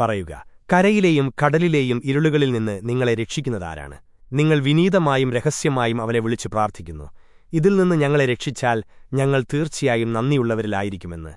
പറയുക കരയിലെയും കടലിലെയും ഇരുളുകളിൽ നിന്ന് നിങ്ങളെ രക്ഷിക്കുന്നതാരാണ്? നിങ്ങൾ വിനീതമായും രഹസ്യമായും അവനെ വിളിച്ചു പ്രാർത്ഥിക്കുന്നു. ഇതിൽ നിന്ന് ഞങ്ങളെ രക്ഷിച്ചാൽ ഞങ്ങൾ തീർച്ചയായും നന്ദിയുള്ളവരിലായിരിക്കുമെന്ന്.